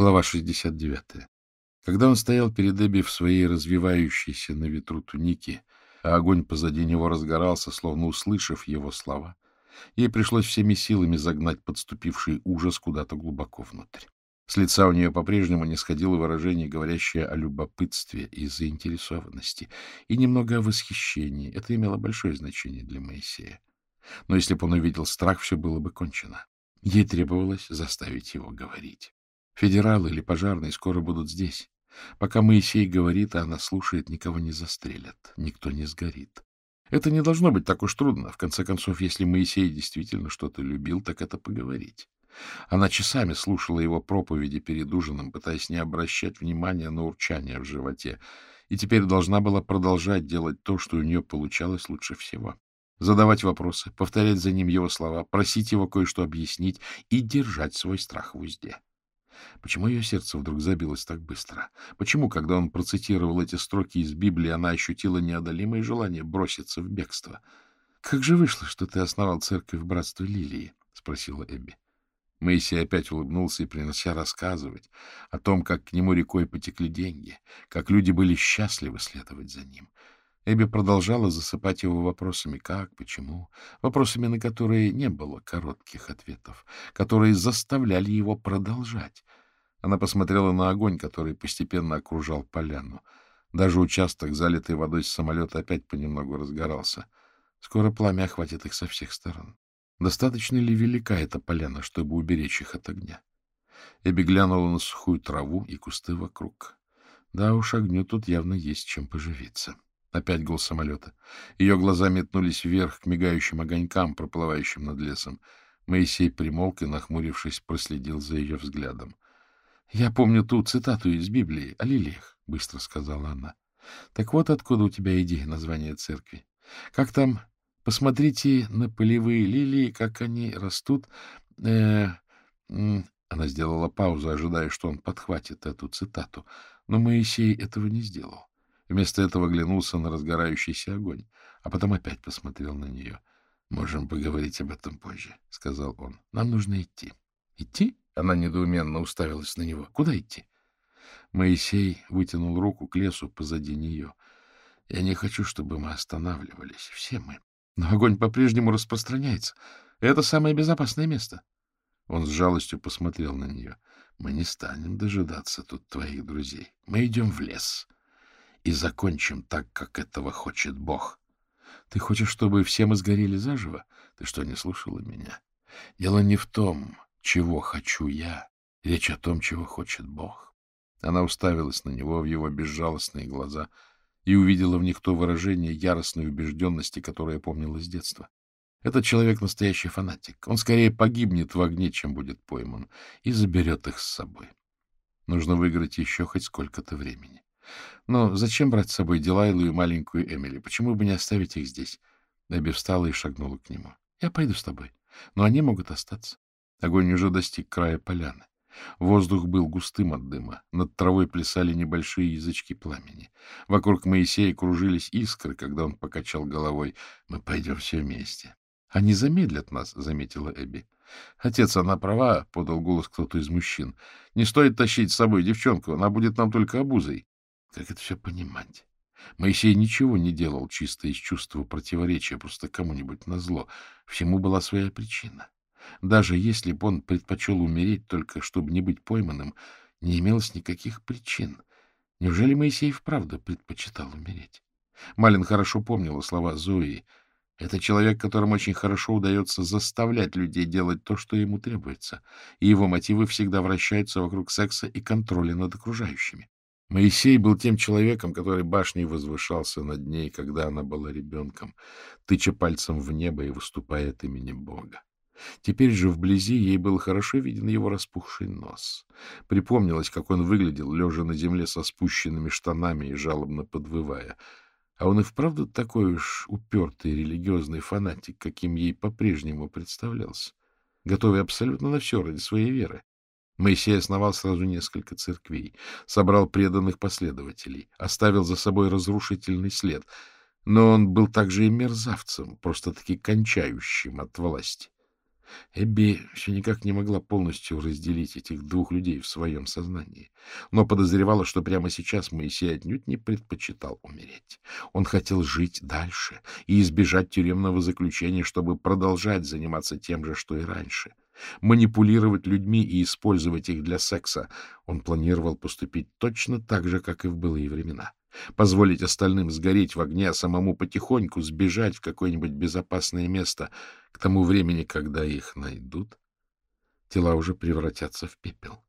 Глава 69. Когда он стоял перед Эбби в своей развивающейся на ветру тунике, а огонь позади него разгорался, словно услышав его слова, ей пришлось всеми силами загнать подступивший ужас куда-то глубоко внутрь. С лица у нее по-прежнему не сходило выражение, говорящее о любопытстве и заинтересованности, и немного о восхищении. Это имело большое значение для Моисея. Но если бы он увидел страх, все было бы кончено. Ей требовалось заставить его говорить. Федералы или пожарные скоро будут здесь. Пока Моисей говорит, а она слушает, никого не застрелят, никто не сгорит. Это не должно быть так уж трудно. В конце концов, если Моисей действительно что-то любил, так это поговорить. Она часами слушала его проповеди перед ужином, пытаясь не обращать внимания на урчание в животе, и теперь должна была продолжать делать то, что у нее получалось лучше всего. Задавать вопросы, повторять за ним его слова, просить его кое-что объяснить и держать свой страх в узде. Почему ее сердце вдруг забилось так быстро? Почему, когда он процитировал эти строки из Библии, она ощутила неодолимое желание броситься в бегство? — Как же вышло, что ты основал церковь в братстве Лилии? — спросила Эбби. Моисей опять улыбнулся и принялся рассказывать о том, как к нему рекой потекли деньги, как люди были счастливы следовать за ним. Эбби продолжала засыпать его вопросами «как», «почему», вопросами, на которые не было коротких ответов, которые заставляли его продолжать. Она посмотрела на огонь, который постепенно окружал поляну. Даже участок, залитый водой с самолета, опять понемногу разгорался. Скоро пламя охватит их со всех сторон. Достаточно ли велика эта поляна, чтобы уберечь их от огня? Эбби глянула на сухую траву и кусты вокруг. Да уж, огню тут явно есть чем поживиться. Опять гул самолета. Ее глаза метнулись вверх к мигающим огонькам, проплывающим над лесом. Моисей примолк и, нахмурившись, проследил за ее взглядом. — Я помню ту цитату из Библии о лилиях, — быстро сказала она. — Так вот откуда у тебя идея названия церкви. Как там? Посмотрите на полевые лилии, как они растут. Э -э она сделала паузу, ожидая, что он подхватит эту цитату. Но Моисей этого не сделал. Вместо этого оглянулся на разгорающийся огонь, а потом опять посмотрел на нее. — Можем поговорить об этом позже, — сказал он. — Нам нужно идти. — Идти? Она недоуменно уставилась на него. — Куда идти? Моисей вытянул руку к лесу позади нее. — Я не хочу, чтобы мы останавливались. Все мы. Но огонь по-прежнему распространяется. Это самое безопасное место. Он с жалостью посмотрел на нее. — Мы не станем дожидаться тут твоих друзей. Мы идем в лес. — и закончим так, как этого хочет Бог. Ты хочешь, чтобы все мы сгорели заживо? Ты что, не слушала меня? Дело не в том, чего хочу я. Речь о том, чего хочет Бог. Она уставилась на него в его безжалостные глаза и увидела в них то выражение яростной убежденности, которое помнила с детства. Этот человек настоящий фанатик. Он скорее погибнет в огне, чем будет пойман, и заберет их с собой. Нужно выиграть еще хоть сколько-то времени. Но зачем брать с собой Дилайлу и маленькую Эмили? Почему бы не оставить их здесь? Эбби встала и шагнула к нему. — Я пойду с тобой. Но они могут остаться. Огонь уже достиг края поляны. Воздух был густым от дыма. Над травой плясали небольшие язычки пламени. Вокруг Моисея кружились искры, когда он покачал головой. — Мы пойдем все вместе. — Они замедлят нас, — заметила Эбби. — Отец, она права, — подал голос кто-то из мужчин. — Не стоит тащить с собой девчонку, она будет нам только обузой. Как это все понимать? Моисей ничего не делал чисто из чувства противоречия, просто кому-нибудь назло. Всему была своя причина. Даже если бы он предпочел умереть только, чтобы не быть пойманным, не имелось никаких причин. Неужели Моисей вправду предпочитал умереть? Малин хорошо помнила слова Зои. Это человек, которому очень хорошо удается заставлять людей делать то, что ему требуется, и его мотивы всегда вращаются вокруг секса и контроля над окружающими. Моисей был тем человеком, который башней возвышался над ней, когда она была ребенком, тыча пальцем в небо и выступая от имени Бога. Теперь же вблизи ей был хорошо виден его распухший нос. Припомнилось, как он выглядел, лежа на земле со спущенными штанами и жалобно подвывая. А он и вправду такой уж упертый религиозный фанатик, каким ей по-прежнему представлялся, готовый абсолютно на все ради своей веры. Моисей основал сразу несколько церквей, собрал преданных последователей, оставил за собой разрушительный след. Но он был также и мерзавцем, просто-таки кончающим от власти. Эбби все никак не могла полностью разделить этих двух людей в своем сознании, но подозревала, что прямо сейчас Моисей отнюдь не предпочитал умереть. Он хотел жить дальше и избежать тюремного заключения, чтобы продолжать заниматься тем же, что и раньше. Манипулировать людьми и использовать их для секса он планировал поступить точно так же, как и в былые времена. Позволить остальным сгореть в огне, а самому потихоньку сбежать в какое-нибудь безопасное место к тому времени, когда их найдут. Тела уже превратятся в пепел.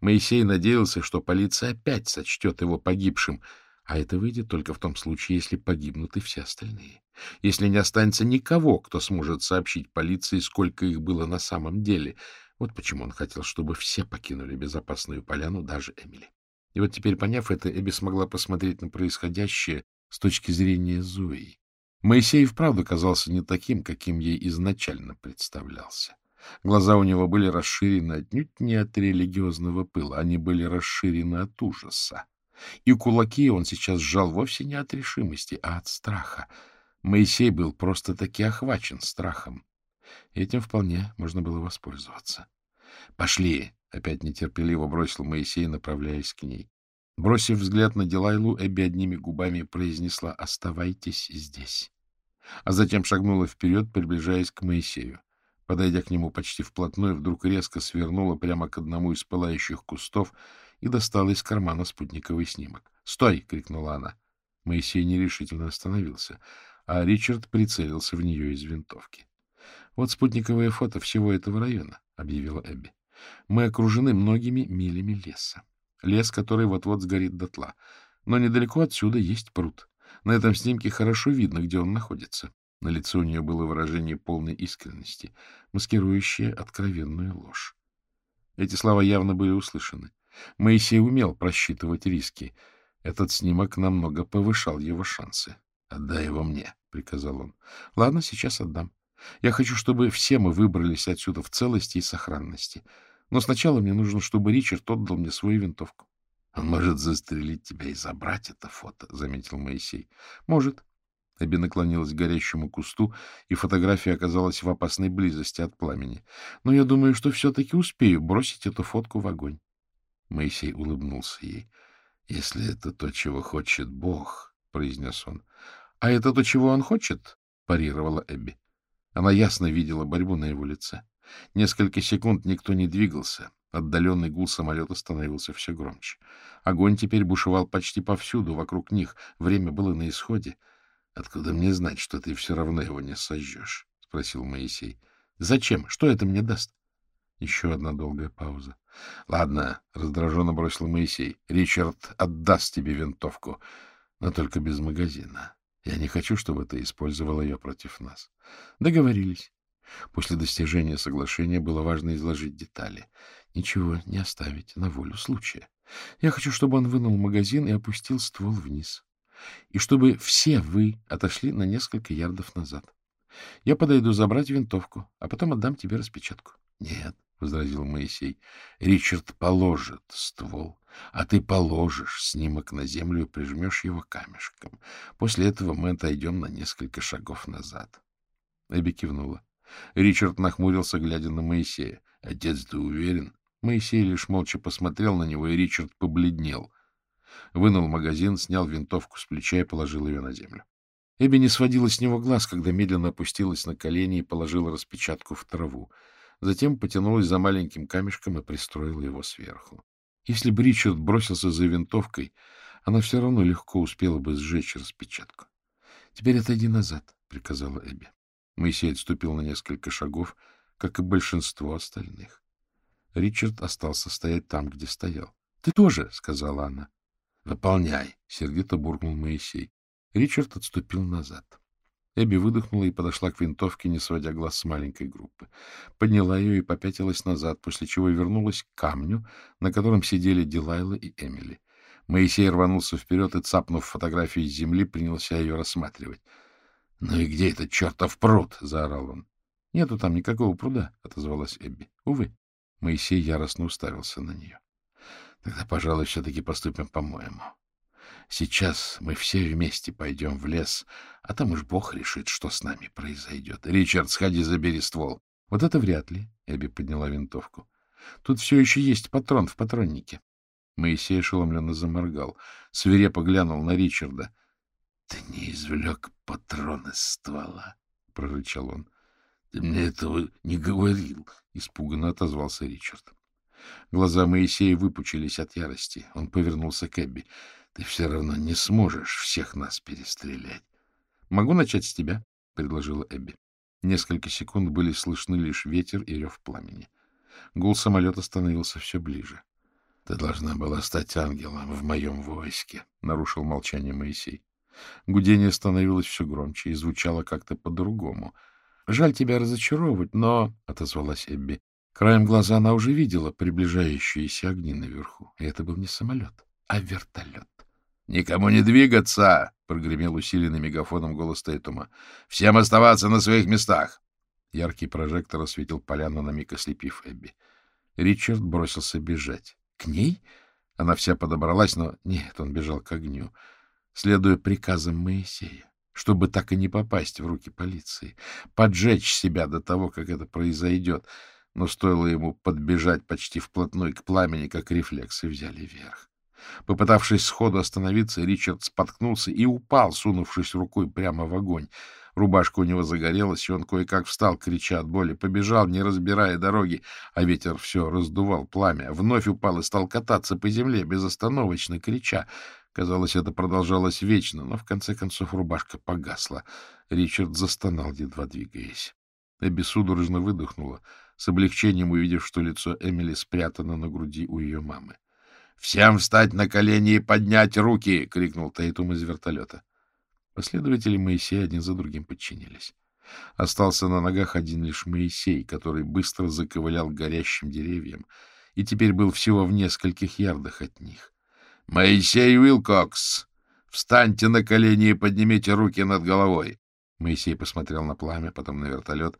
Моисей надеялся, что полиция опять сочтет его погибшим, а это выйдет только в том случае, если погибнут и все остальные. Если не останется никого, кто сможет сообщить полиции, сколько их было на самом деле. Вот почему он хотел, чтобы все покинули безопасную поляну, даже Эмили. И вот теперь, поняв это, Эбби смогла посмотреть на происходящее с точки зрения Зои. Моисей вправду казался не таким, каким ей изначально представлялся. Глаза у него были расширены отнюдь не от религиозного пыла, они были расширены от ужаса. И кулаки он сейчас сжал вовсе не от решимости, а от страха. Моисей был просто-таки охвачен страхом. Этим вполне можно было воспользоваться. — Пошли! — опять нетерпеливо бросил Моисей, направляясь к ней. Бросив взгляд на Дилайлу, Эбби одними губами произнесла «Оставайтесь здесь». А затем шагнула вперед, приближаясь к Моисею. Подойдя к нему почти вплотную, вдруг резко свернула прямо к одному из пылающих кустов и достала из кармана спутниковый снимок. «Стой!» — крикнула она. Моисей нерешительно остановился, а Ричард прицелился в нее из винтовки. «Вот спутниковое фото всего этого района», — объявила Эбби. «Мы окружены многими милями леса. Лес, который вот-вот сгорит дотла. Но недалеко отсюда есть пруд. На этом снимке хорошо видно, где он находится». На лице у нее было выражение полной искренности, маскирующее откровенную ложь. Эти слова явно были услышаны. Моисей умел просчитывать риски. Этот снимок намного повышал его шансы. — Отдай его мне, — приказал он. — Ладно, сейчас отдам. Я хочу, чтобы все мы выбрались отсюда в целости и сохранности. Но сначала мне нужно, чтобы Ричард отдал мне свою винтовку. — Он может застрелить тебя и забрать это фото, — заметил Моисей. — Может. Эбби наклонилась к горящему кусту, и фотография оказалась в опасной близости от пламени. Но я думаю, что все-таки успею бросить эту фотку в огонь. Моисей улыбнулся ей. — Если это то, чего хочет Бог, — произнес он. — А это то, чего он хочет? — парировала Эбби. Она ясно видела борьбу на его лице. Несколько секунд никто не двигался. Отдаленный гул самолета становился все громче. Огонь теперь бушевал почти повсюду, вокруг них. Время было на исходе. — Откуда мне знать, что ты все равно его не сожжешь? — спросил Моисей. — Зачем? Что это мне даст? Еще одна долгая пауза. — Ладно, — раздраженно бросил Моисей. — Ричард отдаст тебе винтовку, но только без магазина. Я не хочу, чтобы ты использовал ее против нас. Договорились. После достижения соглашения было важно изложить детали. Ничего не оставить на волю случая. Я хочу, чтобы он вынул магазин и опустил ствол вниз. И чтобы все вы отошли на несколько ярдов назад. Я подойду забрать винтовку, а потом отдам тебе распечатку. Нет, возразил Моисей. — Ричард положит ствол, а ты положишь снимок на землю и прижмешь его камешком. После этого мы отойдем на несколько шагов назад. Эбби кивнула. Ричард нахмурился, глядя на Моисея. — Отец, ты уверен? Моисей лишь молча посмотрел на него, и Ричард побледнел. Вынул магазин, снял винтовку с плеча и положил ее на землю. Эбби не сводила с него глаз, когда медленно опустилась на колени и положила распечатку в траву. Затем потянулась за маленьким камешком и пристроила его сверху. Если бы Ричард бросился за винтовкой, она все равно легко успела бы сжечь распечатку. — Теперь отойди назад, — приказала Эбби. Моисей отступил на несколько шагов, как и большинство остальных. Ричард остался стоять там, где стоял. — Ты тоже, — сказала она. — Выполняй, — сердито буркнул Моисей. Ричард отступил назад. Эбби выдохнула и подошла к винтовке, не сводя глаз с маленькой группы. Подняла ее и попятилась назад, после чего вернулась к камню, на котором сидели Дилайла и Эмили. Моисей рванулся вперед и, цапнув фотографию из земли, принялся ее рассматривать. — Ну и где этот чертов пруд? — заорал он. — Нету там никакого пруда, — отозвалась Эбби. — Увы. Моисей яростно уставился на нее. — Тогда, пожалуй, все-таки поступим по-моему. Сейчас мы все вместе пойдем в лес, а там уж Бог решит, что с нами произойдет. Ричард, сходи, забери ствол. Вот это вряд ли, — Эбби подняла винтовку. Тут все еще есть патрон в патроннике. Моисей ошеломленно заморгал, свирепо глянул на Ричарда. — Ты не извлек патрон из ствола, — прорычал он. — Ты мне этого не говорил, — испуганно отозвался Ричард. Глаза Моисея выпучились от ярости. Он повернулся к Эбби. — Ты все равно не сможешь всех нас перестрелять. — Могу начать с тебя, — предложила Эбби. Несколько секунд были слышны лишь ветер и рев пламени. Гул самолета становился все ближе. — Ты должна была стать ангелом в моем войске, — нарушил молчание Моисей. Гудение становилось все громче и звучало как-то по-другому. — Жаль тебя разочаровывать, но... — отозвалась Эбби. Краем глаза она уже видела приближающиеся огни наверху. И это был не самолет, а вертолет. — Никому не двигаться! — прогремел усиленный мегафоном голос Тейтума. — Всем оставаться на своих местах! Яркий прожектор осветил поляну, на миг ослепив Эбби. Ричард бросился бежать. — К ней? Она вся подобралась, но нет, он бежал к огню, следуя приказам Моисея, чтобы так и не попасть в руки полиции, поджечь себя до того, как это произойдет. Но стоило ему подбежать почти вплотную к пламени, как рефлексы взяли верх. Попытавшись сходу остановиться, Ричард споткнулся и упал, сунувшись рукой прямо в огонь. Рубашка у него загорелась, и он кое-как встал, крича от боли. Побежал, не разбирая дороги, а ветер все раздувал пламя. Вновь упал и стал кататься по земле, безостановочно крича. Казалось, это продолжалось вечно, но в конце концов рубашка погасла. Ричард застонал, едва двигаясь. Эбби судорожно выдохнула, с облегчением увидев, что лицо Эмили спрятано на груди у ее мамы. «Всем встать на колени и поднять руки!» — крикнул Тейтум из вертолета. Последователи Моисея один за другим подчинились. Остался на ногах один лишь Моисей, который быстро заковылял горящим деревьям и теперь был всего в нескольких ярдах от них. — Моисей Уилкокс! Встаньте на колени и поднимите руки над головой! Моисей посмотрел на пламя, потом на вертолет,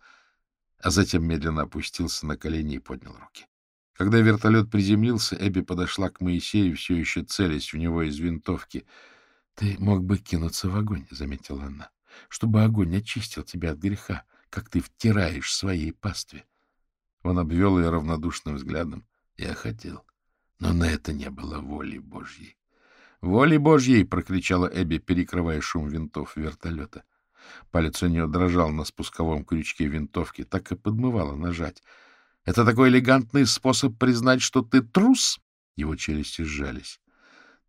а затем медленно опустился на колени и поднял руки. Когда вертолет приземлился, Эбби подошла к Моисею, все еще целясь у него из винтовки. — Ты мог бы кинуться в огонь, — заметила она, — чтобы огонь очистил тебя от греха, как ты втираешь своей пастве. Он обвел ее равнодушным взглядом. Я хотел, но на это не было воли Божьей. — Воли Божьей! — прокричала Эбби, перекрывая шум винтов вертолета. Палец у нее дрожал на спусковом крючке винтовки, так и подмывало нажать. Это такой элегантный способ признать, что ты трус. Его челюсти сжались.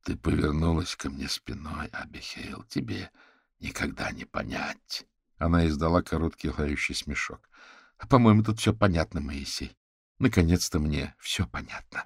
Ты повернулась ко мне спиной, Абихейл. Тебе никогда не понять. Она издала короткий лающий смешок. А, по-моему, тут все понятно, Моисей. Наконец-то мне все понятно.